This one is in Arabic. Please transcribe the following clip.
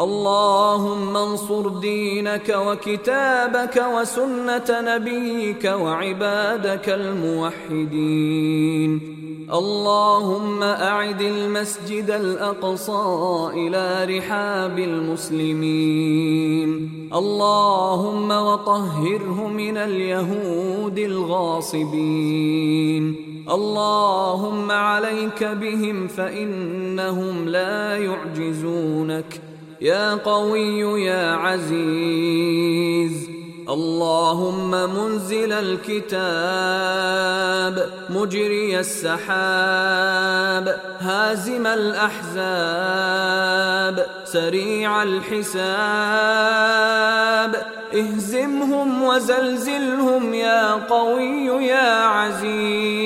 اللهم انصر دينك وكتابك وسنة نبيك وعبادك الموحدين. اللهم أعد المسجد الأقصى إلى رحاب المسلمين. اللهم وطهره من اليهود الغاصبين. اللهم عليك بهم فإنهم لا يعجزونك. يا قوي يا عزيز. اللهم منزل الكتاب مجري السحاب هازم الأحزاب سريع الحساب. اهزمهم وزلزلهم يا قوي يا عزيز.